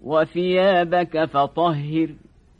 وثيابك فطهر.